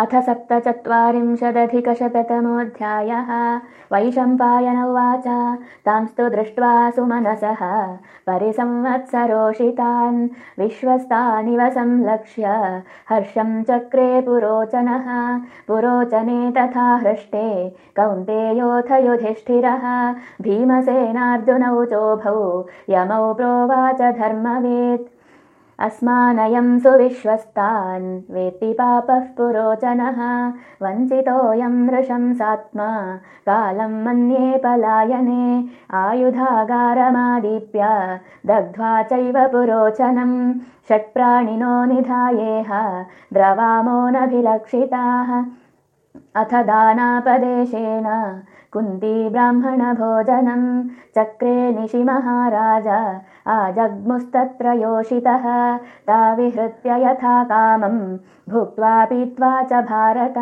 अथ सप्तचत्वारिंशदधिकशततमोऽध्यायः। वैशम्पायन उवाच। तांस्तु दृष्ट्वा सुमनसः। परिसंवत्सरोषितान् विश्वस्तानिव संलक्ष्य। हर्षं चक्रे पुरोचनः। पुरोचने तथा हृष्टे। कौन्तेयोऽथ युधिष्ठिरः भीमसेनार्जुनौ चोभौ यमौ प्रोवाच धर्मवेत् अस्मानयं सुविश्वस्तान् वेत्ति पापः पुरोचनः वञ्चितोऽयं नृशंसात्मा कालं मन्ये पलायने आयुधागारमादीप्य दग्ध्वा चैव पुरोचनं षट्प्राणिनो निधायेह द्रवामोनभिलक्षिताः अथ दानापदेशेन कुन्ती ब्राह्मणभोजनं चक्रे निशि महाराज आजग्मुस्तत्र योषितः ताविहृत्य यथा कामं भुक्त्वा पीत्वा च भारत।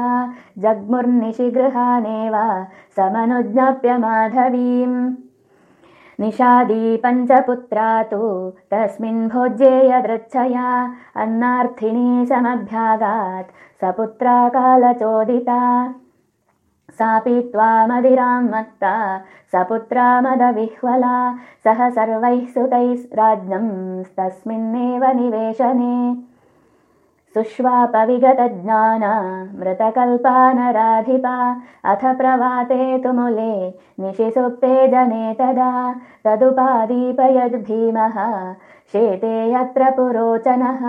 जग्मुर्निशिगृहानेव समनुज्ञाप्य माधवीम्। निषादी पञ्चपुत्रा तु तस्मिन् भोज्ये यदृच्छया अन्नार्थिनी समभ्यागात् सपुत्रा कालचोदिता। सा पीत्वा मदिरां मत्ता सपुत्रा मदविह्वला सह सर्वैः सुतैः राज्ञंस्तस्मिन्नेव निवेशने। सुष्वापविगतज्ञाना मृतकल्पानराधिपा अथ प्रवाते तुमुले निशिसुप्ते जने तदा तदुपादीपयद्भीमः शेते यत्र पुरोचनः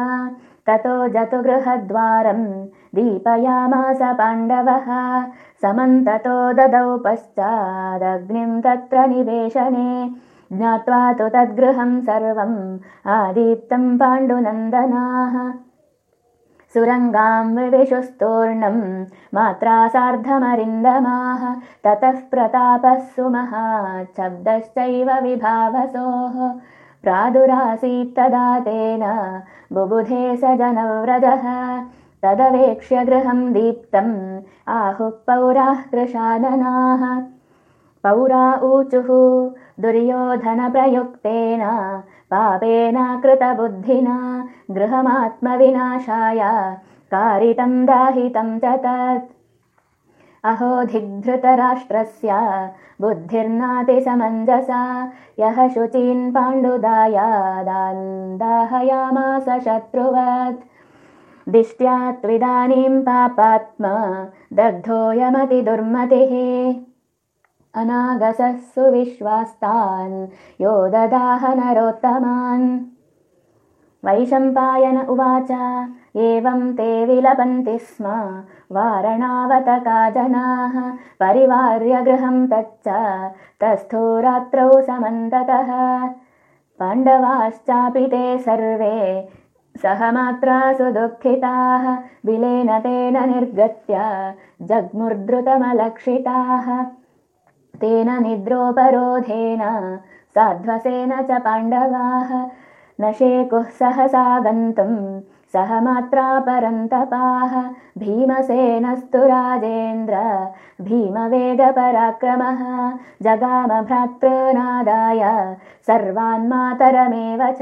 ततो जतुगृहद्वारं दीपयामास पाण्डवः। समन्ततो ददौ पश्चादग्निं तत्र निवेशने। ज्ञात्वा तु तद्गृहं सर्वम् आदीप्तं पाण्डुनन्दनाः। सुरङ्गां विविशुस्तूर्णं मात्रा सार्धमरिन्दमाः ततः प्रतापः सुमहाच्छब्दश्चैव विभावसोः प्रादुरासीत्तदा तेन बुबुधे स जनव्रजः तदवेक्ष्य गृहं दीप्तम्। आहुः पौराः कृशाननाः। पौरा ऊचुः दुर्योधनप्रयुक्तेन पापेन कृतबुद्धिना गृहमात्मविनाशाय कारितं दाहितं च तत् अहो धिग्धृतराष्ट्रस्य बुद्धिर्नातिसमञ्जसा यः शुचीन् पाण्डुदायादान्दाहयामास शत्रुवत्। दिष्ट्या त्विदानीं पापात्मा दग्धोऽयमतिदुर्मतिः अनागसः सुविश्वास्तान् यो ददाह नरोत्तमान् वैशम्पायन उवाच। एवं ते विलपन्ति स्म। वारणावतका जनाः परिवार्य गृहं तच्च। तस्थो रात्रौ समन्ततः। पाण्डवाश्चापि ते सर्वे सहमात्रा सुदुःखिताः बिलेन तेन निर्गत्य जग्मुर्धृतमलक्षिताः तेन निद्रोपरोधेन साध्वसेन च पाण्डवाः न शेकुः सहसा गन्तुं सहमात्रा परन्तपाः भीमसेनस्तु राजेन्द्र भीमवेगपराक्रमः जगामभ्रातृनादाय सर्वान्मातरमेव च।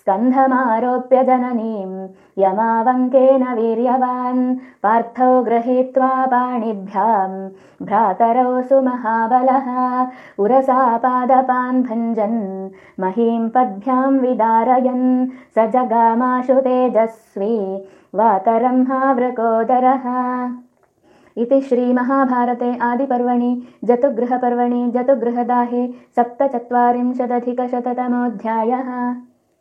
स्कन्धमारोप्य जननीं यमावङ्केन वीर्यवान्। पार्थौ गृहीत्वा पाणिभ्यां भ्रातरौ सुमहाबलः। उरसा पादपान् भञ्जन्। महीं पद्भ्यां विदारयन्। स जगामाशु तेजस्वी। वातरं हावृकोदरः इति श्रीमहाभारते आदिपर्वणि जतुगृहपर्वणि जतुगृहदाहे सप्तचत्वारिंशदधिकशततमोऽध्यायः